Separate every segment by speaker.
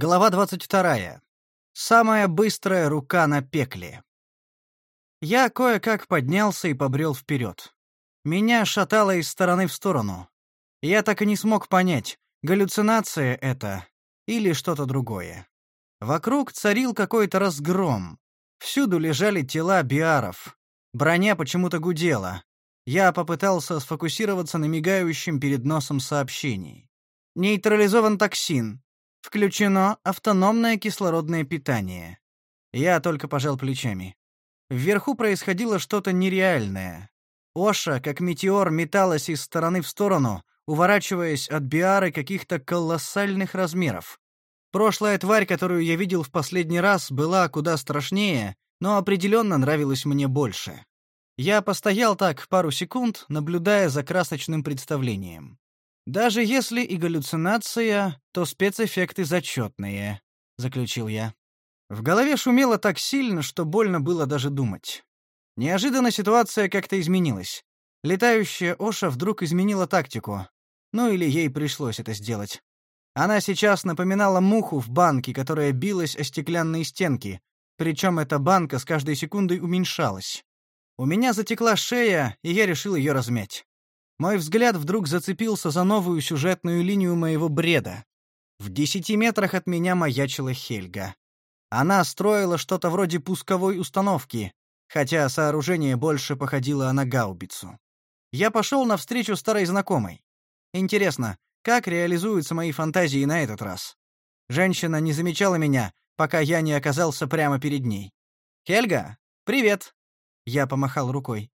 Speaker 1: Глава 22. Самая быстрая рука на пекле. Я кое-как поднялся и побрел вперед. Меня шатало из стороны в сторону. Я так и не смог понять, галлюцинация это или что-то другое. Вокруг царил какой-то разгром. Всюду лежали тела биаров. Броня почему-то гудела. Я попытался сфокусироваться на мигающем перед носом сообщении. Нейтрализован токсин. Включено автономное кислородное питание. Я только пожал плечами. Вверху происходило что-то нереальное. Оша, как метеор, металась из стороны в сторону, уворачиваясь от биары каких-то колоссальных размеров. Прошлая тварь, которую я видел в последний раз, была куда страшнее, но определенно нравилась мне больше. Я постоял так пару секунд, наблюдая за красочным представлением. Даже если и галлюцинация, то спецэффекты зачетные, заключил я. В голове шумело так сильно, что больно было даже думать. Неожиданно ситуация как-то изменилась. Летающая Оша вдруг изменила тактику. Ну или ей пришлось это сделать. Она сейчас напоминала муху в банке, которая билась о стеклянные стенки, причем эта банка с каждой секундой уменьшалась. У меня затекла шея, и я решил ее размять. Мой взгляд вдруг зацепился за новую сюжетную линию моего бреда. В десяти метрах от меня маячила Хельга. Она строила что-то вроде пусковой установки, хотя сооружение больше походило на гаубицу. Я пошел навстречу старой знакомой. Интересно, как реализуются мои фантазии на этот раз? Женщина не замечала меня, пока я не оказался прямо перед ней. «Хельга, привет!» Я помахал рукой.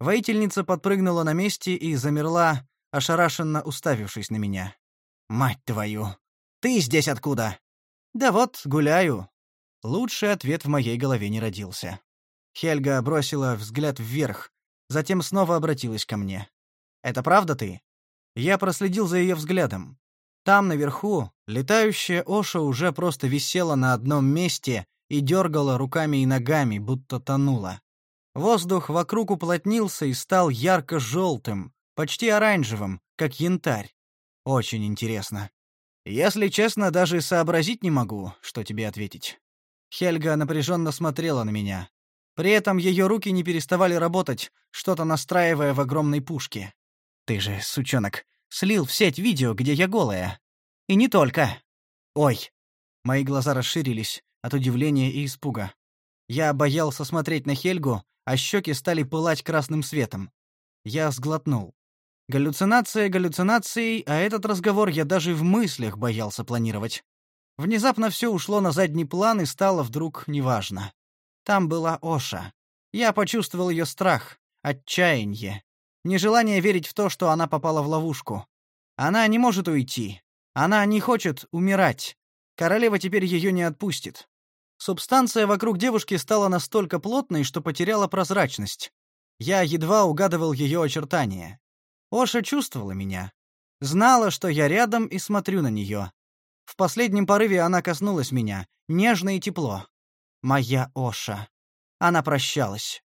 Speaker 1: Воительница подпрыгнула на месте и замерла, ошарашенно уставившись на меня. «Мать твою! Ты здесь откуда?» «Да вот, гуляю». Лучший ответ в моей голове не родился. Хельга бросила взгляд вверх, затем снова обратилась ко мне. «Это правда ты?» Я проследил за ее взглядом. Там, наверху, летающая Оша уже просто висела на одном месте и дергала руками и ногами, будто тонула. Воздух вокруг уплотнился и стал ярко-желтым, почти оранжевым, как янтарь. Очень интересно. Если честно, даже сообразить не могу, что тебе ответить. Хельга напряженно смотрела на меня. При этом ее руки не переставали работать, что-то настраивая в огромной пушке. Ты же, сучонок, слил в сеть видео, где я голая. И не только. Ой. Мои глаза расширились от удивления и испуга. Я боялся смотреть на Хельгу, а щеки стали пылать красным светом. Я сглотнул. Галлюцинация галлюцинацией, а этот разговор я даже в мыслях боялся планировать. Внезапно все ушло на задний план и стало вдруг неважно. Там была Оша. Я почувствовал ее страх, отчаяние, нежелание верить в то, что она попала в ловушку. Она не может уйти. Она не хочет умирать. Королева теперь ее не отпустит. Субстанция вокруг девушки стала настолько плотной, что потеряла прозрачность. Я едва угадывал ее очертания. Оша чувствовала меня. Знала, что я рядом и смотрю на нее. В последнем порыве она коснулась меня, нежно и тепло. Моя Оша. Она прощалась.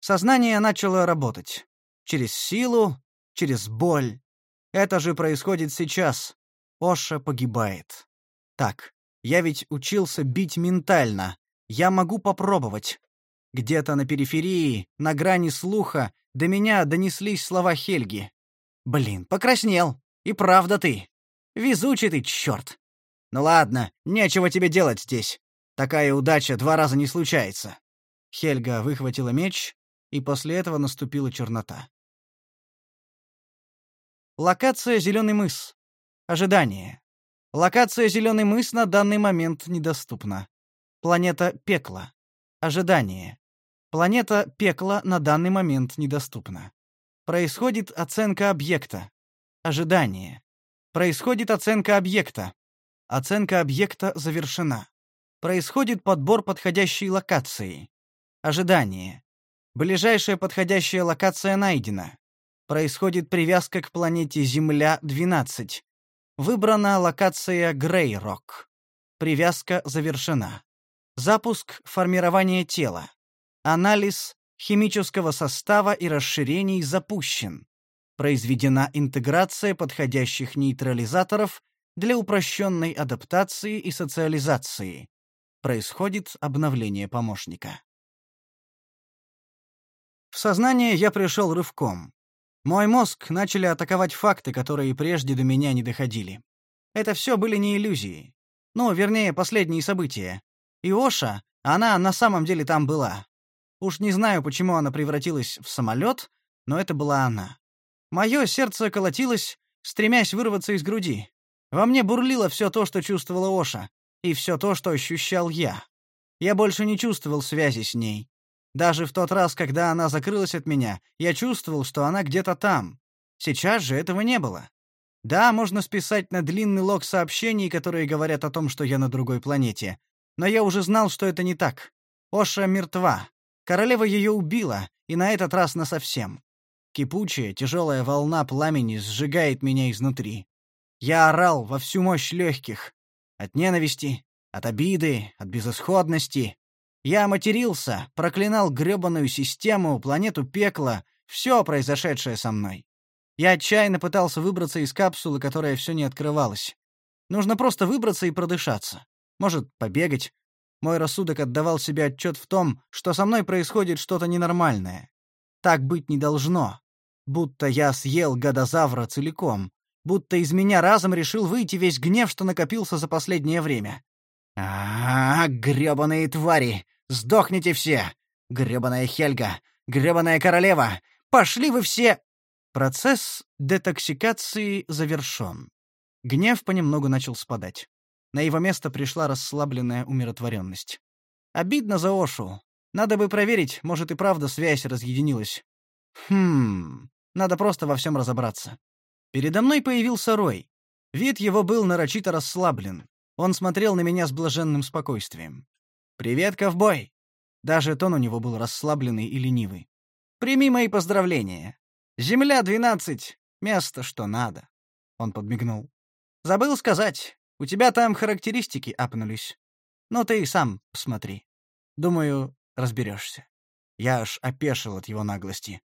Speaker 1: Сознание начало работать. Через силу, через боль. Это же происходит сейчас. Оша погибает. Так, я ведь учился бить ментально. Я могу попробовать. Где-то на периферии, на грани слуха, до меня донеслись слова Хельги. Блин, покраснел. И правда ты. Везучий ты, черт. Ну ладно, нечего тебе делать здесь. Такая удача два раза не случается. Хельга выхватила меч, и после этого наступила чернота. Локация Зеленый мыс. Ожидание. Локация Зеленый мыс на данный момент недоступна. Планета Пекла. Ожидание. Планета Пекла на данный момент недоступна. Происходит оценка объекта. Ожидание. Происходит оценка объекта. Оценка объекта завершена. Происходит подбор подходящей локации. Ожидание. Ближайшая подходящая локация найдена. Происходит привязка к планете Земля-12. Выбрана локация Грейрок. Привязка завершена. Запуск формирования тела. Анализ химического состава и расширений запущен. Произведена интеграция подходящих нейтрализаторов для упрощенной адаптации и социализации. Происходит обновление помощника. В сознание я пришел рывком. Мой мозг начали атаковать факты, которые прежде до меня не доходили. Это все были не иллюзии. Ну, вернее, последние события. И Оша, она на самом деле там была. Уж не знаю, почему она превратилась в самолет, но это была она. Мое сердце колотилось, стремясь вырваться из груди. Во мне бурлило все то, что чувствовала Оша, и все то, что ощущал я. Я больше не чувствовал связи с ней. Даже в тот раз, когда она закрылась от меня, я чувствовал, что она где-то там. Сейчас же этого не было. Да, можно списать на длинный лог сообщений, которые говорят о том, что я на другой планете. Но я уже знал, что это не так. Оша мертва. Королева ее убила, и на этот раз насовсем. Кипучая, тяжелая волна пламени сжигает меня изнутри. Я орал во всю мощь легких. От ненависти, от обиды, от безысходности. Я матерился, проклинал грёбаную систему, планету пекла, все произошедшее со мной. Я отчаянно пытался выбраться из капсулы, которая все не открывалась. Нужно просто выбраться и продышаться. Может, побегать. Мой рассудок отдавал себе отчет в том, что со мной происходит что-то ненормальное. Так быть не должно. Будто я съел гадозавра целиком. Будто из меня разом решил выйти весь гнев, что накопился за последнее время. А, -а, -а грёбаные твари! Сдохните все! Грёбаная Хельга! Грёбаная королева! Пошли вы все! Процесс детоксикации завершен. Гнев понемногу начал спадать. На его место пришла расслабленная умиротворенность. Обидно за Ошу. Надо бы проверить, может и правда связь разъединилась. Хм, надо просто во всем разобраться. Передо мной появился Рой. Вид его был нарочито расслаблен. Он смотрел на меня с блаженным спокойствием. «Привет, ковбой!» Даже тон у него был расслабленный и ленивый. «Прими мои поздравления. Земля двенадцать, место что надо. Он подмигнул. Забыл сказать, у тебя там характеристики апнулись. Ну ты и сам посмотри. Думаю, разберешься. Я аж опешил от его наглости.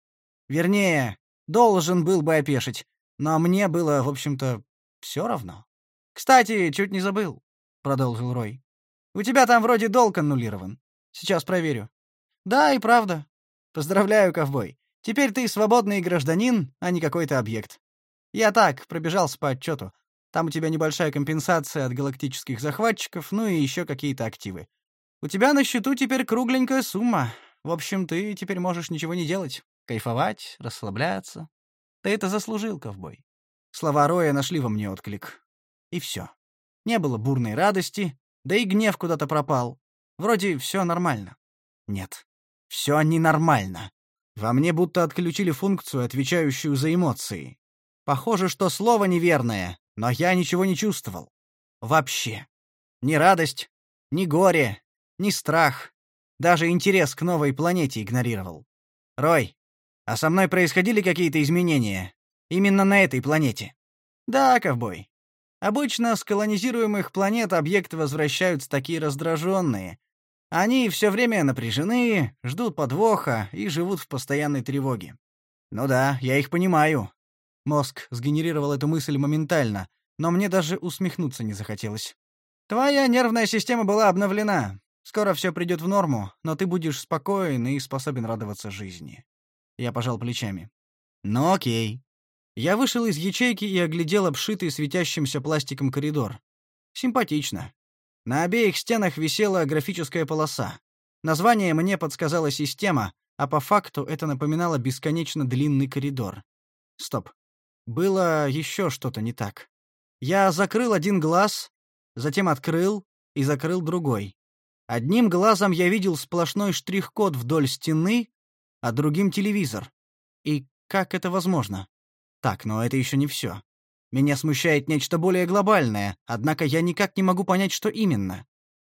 Speaker 1: Вернее, должен был бы опешить, но мне было, в общем-то, все равно. Кстати, чуть не забыл, продолжил Рой. У тебя там вроде долг аннулирован. Сейчас проверю. Да, и правда. Поздравляю, ковбой. Теперь ты свободный гражданин, а не какой-то объект. Я так, пробежался по отчету. Там у тебя небольшая компенсация от галактических захватчиков, ну и еще какие-то активы. У тебя на счету теперь кругленькая сумма. В общем, ты теперь можешь ничего не делать. Кайфовать, расслабляться. Ты это заслужил, ковбой. Слова Роя нашли во мне отклик. И все. Не было бурной радости, да и гнев куда-то пропал. Вроде все нормально. Нет, все ненормально. Во мне будто отключили функцию, отвечающую за эмоции. Похоже, что слово неверное, но я ничего не чувствовал. Вообще. Ни радость, ни горе, ни страх. Даже интерес к новой планете игнорировал. Рой, а со мной происходили какие-то изменения? Именно на этой планете? Да, ковбой. Обычно с колонизируемых планет объекты возвращаются такие раздраженные, они все время напряжены, ждут подвоха и живут в постоянной тревоге. Ну да, я их понимаю. Мозг сгенерировал эту мысль моментально, но мне даже усмехнуться не захотелось. Твоя нервная система была обновлена. Скоро все придет в норму, но ты будешь спокоен и способен радоваться жизни. Я пожал плечами. Ну окей. Я вышел из ячейки и оглядел обшитый светящимся пластиком коридор. Симпатично. На обеих стенах висела графическая полоса. Название мне подсказала система, а по факту это напоминало бесконечно длинный коридор. Стоп. Было еще что-то не так. Я закрыл один глаз, затем открыл и закрыл другой. Одним глазом я видел сплошной штрих-код вдоль стены, а другим — телевизор. И как это возможно? Так, но это еще не все. Меня смущает нечто более глобальное, однако я никак не могу понять, что именно.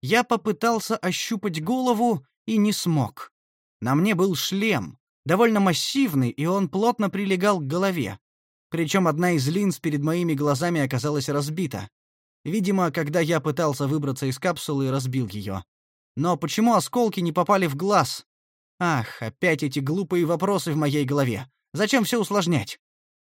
Speaker 1: Я попытался ощупать голову и не смог. На мне был шлем, довольно массивный, и он плотно прилегал к голове. Причем одна из линз перед моими глазами оказалась разбита. Видимо, когда я пытался выбраться из капсулы, разбил ее. Но почему осколки не попали в глаз? Ах, опять эти глупые вопросы в моей голове. Зачем все усложнять?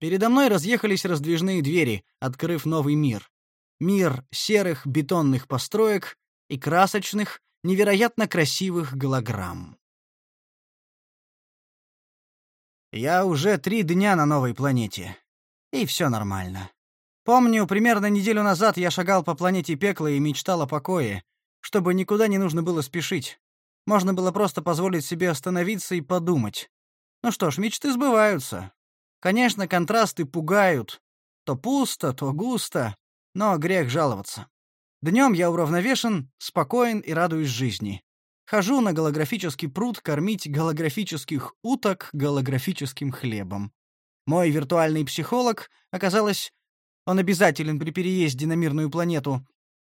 Speaker 1: Передо мной разъехались раздвижные двери, открыв новый мир. Мир серых бетонных построек и красочных, невероятно красивых голограмм. Я уже три дня на новой планете. И все нормально. Помню, примерно неделю назад я шагал по планете Пекла и мечтал о покое, чтобы никуда не нужно было спешить. Можно было просто позволить себе остановиться и подумать. Ну что ж, мечты сбываются. Конечно, контрасты пугают. То пусто, то густо, но грех жаловаться. Днем я уравновешен, спокоен и радуюсь жизни. Хожу на голографический пруд кормить голографических уток голографическим хлебом. Мой виртуальный психолог, оказалось, он обязателен при переезде на мирную планету,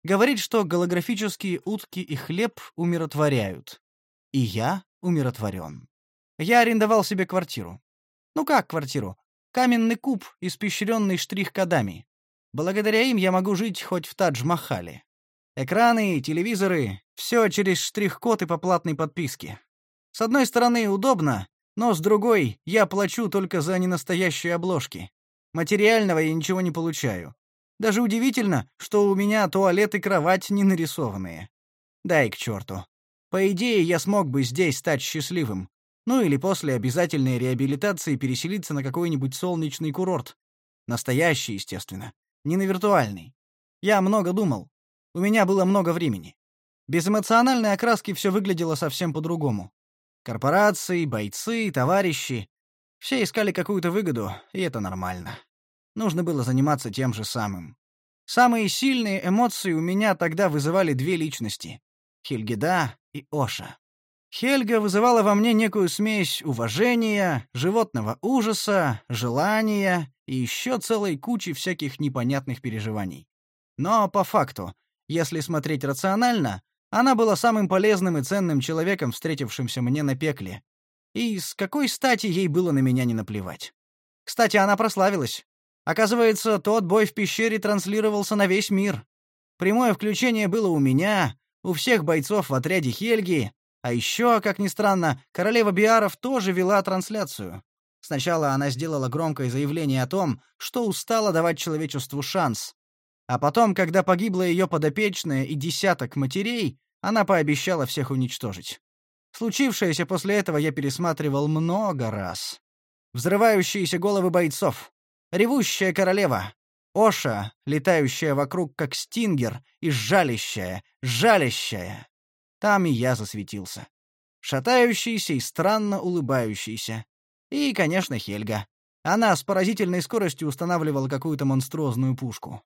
Speaker 1: говорит, что голографические утки и хлеб умиротворяют. И я умиротворен. Я арендовал себе квартиру. Ну как квартиру? Каменный куб, испещренный штрих-кодами. Благодаря им я могу жить хоть в Тадж-Махале. Экраны, телевизоры — все через штрих-код и по платной подписке. С одной стороны, удобно, но с другой, я плачу только за ненастоящие обложки. Материального я ничего не получаю. Даже удивительно, что у меня туалет и кровать не нарисованные. Дай к черту. По идее, я смог бы здесь стать счастливым. Ну или после обязательной реабилитации переселиться на какой-нибудь солнечный курорт. Настоящий, естественно. Не на виртуальный. Я много думал. У меня было много времени. Без эмоциональной окраски все выглядело совсем по-другому. Корпорации, бойцы, товарищи. Все искали какую-то выгоду, и это нормально. Нужно было заниматься тем же самым. Самые сильные эмоции у меня тогда вызывали две личности — Хельгеда и Оша. Хельга вызывала во мне некую смесь уважения, животного ужаса, желания и еще целой кучи всяких непонятных переживаний. Но по факту, если смотреть рационально, она была самым полезным и ценным человеком, встретившимся мне на пекле. И с какой стати ей было на меня не наплевать? Кстати, она прославилась. Оказывается, тот бой в пещере транслировался на весь мир. Прямое включение было у меня, у всех бойцов в отряде Хельги, а еще, как ни странно, королева Биаров тоже вела трансляцию. Сначала она сделала громкое заявление о том, что устала давать человечеству шанс. А потом, когда погибла ее подопечная и десяток матерей, она пообещала всех уничтожить. Случившееся после этого я пересматривал много раз. Взрывающиеся головы бойцов, ревущая королева, Оша, летающая вокруг как стингер, и жалящая, жалящая. Там и я засветился. Шатающийся и странно улыбающийся. И, конечно, Хельга. Она с поразительной скоростью устанавливала какую-то монструозную пушку.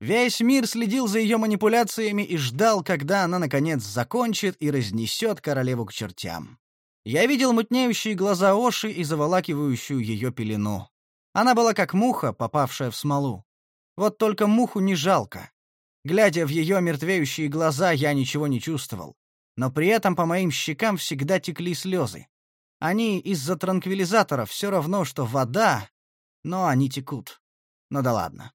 Speaker 1: Весь мир следил за ее манипуляциями и ждал, когда она, наконец, закончит и разнесет королеву к чертям. Я видел мутнеющие глаза Оши и заволакивающую ее пелену. Она была как муха, попавшая в смолу. Вот только муху не жалко. Глядя в ее мертвеющие глаза, я ничего не чувствовал но при этом по моим щекам всегда текли слезы. Они из-за транквилизаторов все равно, что вода, но они текут. Ну да ладно.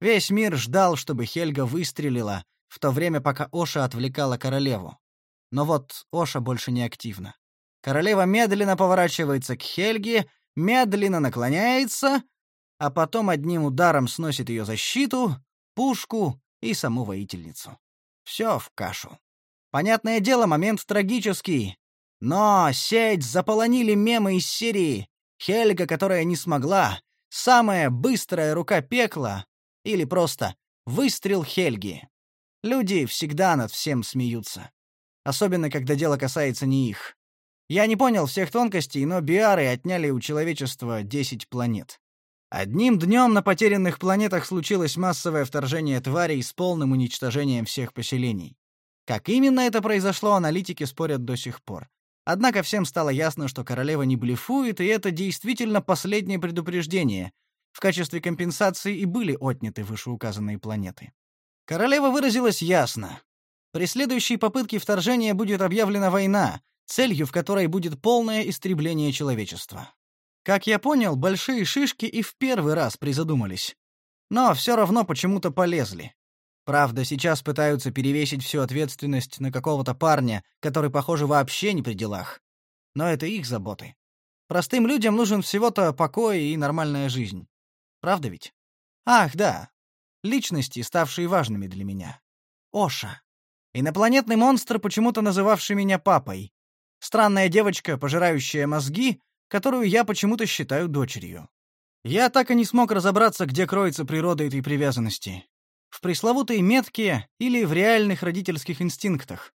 Speaker 1: Весь мир ждал, чтобы Хельга выстрелила, в то время пока Оша отвлекала королеву. Но вот Оша больше не активна. Королева медленно поворачивается к Хельге, медленно наклоняется, а потом одним ударом сносит ее защиту, пушку и саму воительницу. Все в кашу. Понятное дело, момент трагический. Но сеть заполонили мемы из серии «Хельга, которая не смогла», «Самая быстрая рука пекла» или просто «Выстрел Хельги». Люди всегда над всем смеются. Особенно, когда дело касается не их. Я не понял всех тонкостей, но биары отняли у человечества 10 планет. Одним днем на потерянных планетах случилось массовое вторжение тварей с полным уничтожением всех поселений. Как именно это произошло, аналитики спорят до сих пор. Однако всем стало ясно, что королева не блефует, и это действительно последнее предупреждение. В качестве компенсации и были отняты вышеуказанные планеты. Королева выразилась ясно. При следующей попытке вторжения будет объявлена война, целью в которой будет полное истребление человечества. Как я понял, большие шишки и в первый раз призадумались. Но все равно почему-то полезли. Правда, сейчас пытаются перевесить всю ответственность на какого-то парня, который, похоже, вообще не при делах. Но это их заботы. Простым людям нужен всего-то покой и нормальная жизнь. Правда ведь? Ах, да. личности, ставшие важными для меня. Оша. Инопланетный монстр, почему-то называвший меня папой. Странная девочка, пожирающая мозги, которую я почему-то считаю дочерью. Я так и не смог разобраться, где кроется природа этой привязанности. В пресловутой метке или в реальных родительских инстинктах.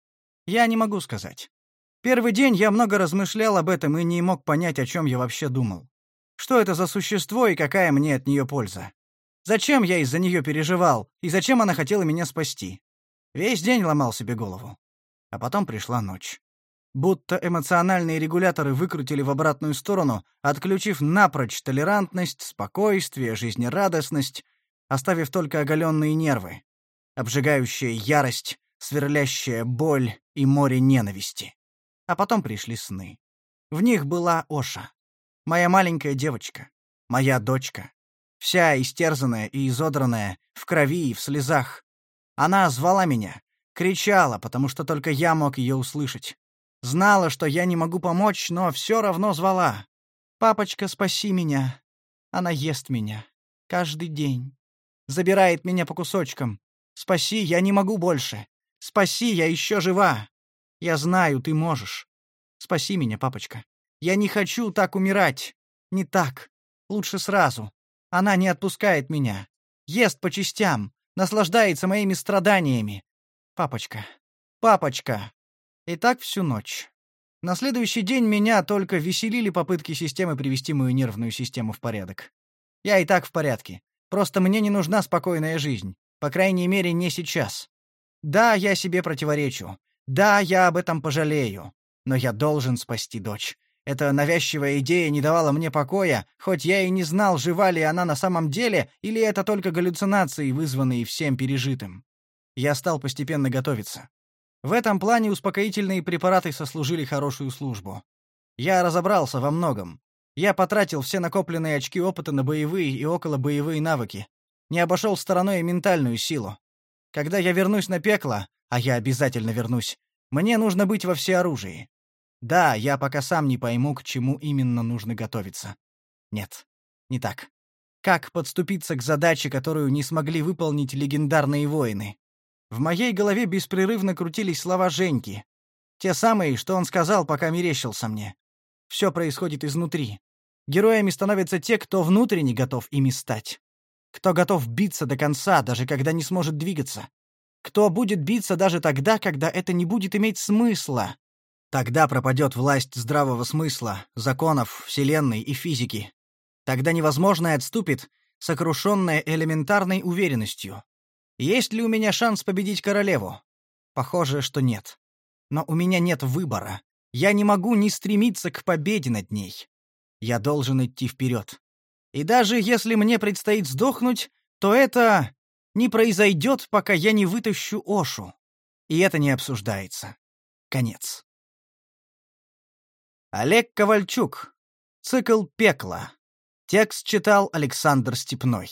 Speaker 1: Я не могу сказать. Первый день я много размышлял об этом и не мог понять, о чем я вообще думал. Что это за существо и какая мне от нее польза? Зачем я из-за нее переживал, и зачем она хотела меня спасти? Весь день ломал себе голову. А потом пришла ночь. Будто эмоциональные регуляторы выкрутили в обратную сторону, отключив напрочь толерантность, спокойствие, жизнерадостность, оставив только оголенные нервы, обжигающая ярость, сверлящая боль и море ненависти. А потом пришли сны. В них была Оша. Моя маленькая девочка. Моя дочка. Вся истерзанная и изодранная, в крови и в слезах. Она звала меня, кричала, потому что только я мог ее услышать. Знала, что я не могу помочь, но все равно звала. «Папочка, спаси меня. Она ест меня. Каждый день. Забирает меня по кусочкам. Спаси, я не могу больше. Спаси, я еще жива. Я знаю, ты можешь. Спаси меня, папочка. Я не хочу так умирать. Не так. Лучше сразу. Она не отпускает меня. Ест по частям. Наслаждается моими страданиями. Папочка. Папочка. И так всю ночь. На следующий день меня только веселили попытки системы привести мою нервную систему в порядок. Я и так в порядке. Просто мне не нужна спокойная жизнь. По крайней мере, не сейчас. Да, я себе противоречу. Да, я об этом пожалею. Но я должен спасти дочь. Эта навязчивая идея не давала мне покоя, хоть я и не знал, жива ли она на самом деле, или это только галлюцинации, вызванные всем пережитым. Я стал постепенно готовиться. В этом плане успокоительные препараты сослужили хорошую службу. Я разобрался во многом. Я потратил все накопленные очки опыта на боевые и околобоевые навыки. Не обошел стороной и ментальную силу. Когда я вернусь на пекло, а я обязательно вернусь, мне нужно быть во всеоружии. Да, я пока сам не пойму, к чему именно нужно готовиться. Нет, не так. Как подступиться к задаче, которую не смогли выполнить легендарные воины? В моей голове беспрерывно крутились слова Женьки. Те самые, что он сказал, пока мерещился мне. Все происходит изнутри. Героями становятся те, кто внутренне готов ими стать. Кто готов биться до конца, даже когда не сможет двигаться. Кто будет биться даже тогда, когда это не будет иметь смысла. Тогда пропадет власть здравого смысла, законов, вселенной и физики. Тогда невозможное отступит, сокрушенное элементарной уверенностью. Есть ли у меня шанс победить королеву? Похоже, что нет. Но у меня нет выбора. Я не могу не стремиться к победе над ней. Я должен идти вперед. И даже если мне предстоит сдохнуть, то это не произойдет, пока я не вытащу Ошу. И это не обсуждается. Конец. Олег Ковальчук. Цикл «Пекло». Текст читал Александр Степной.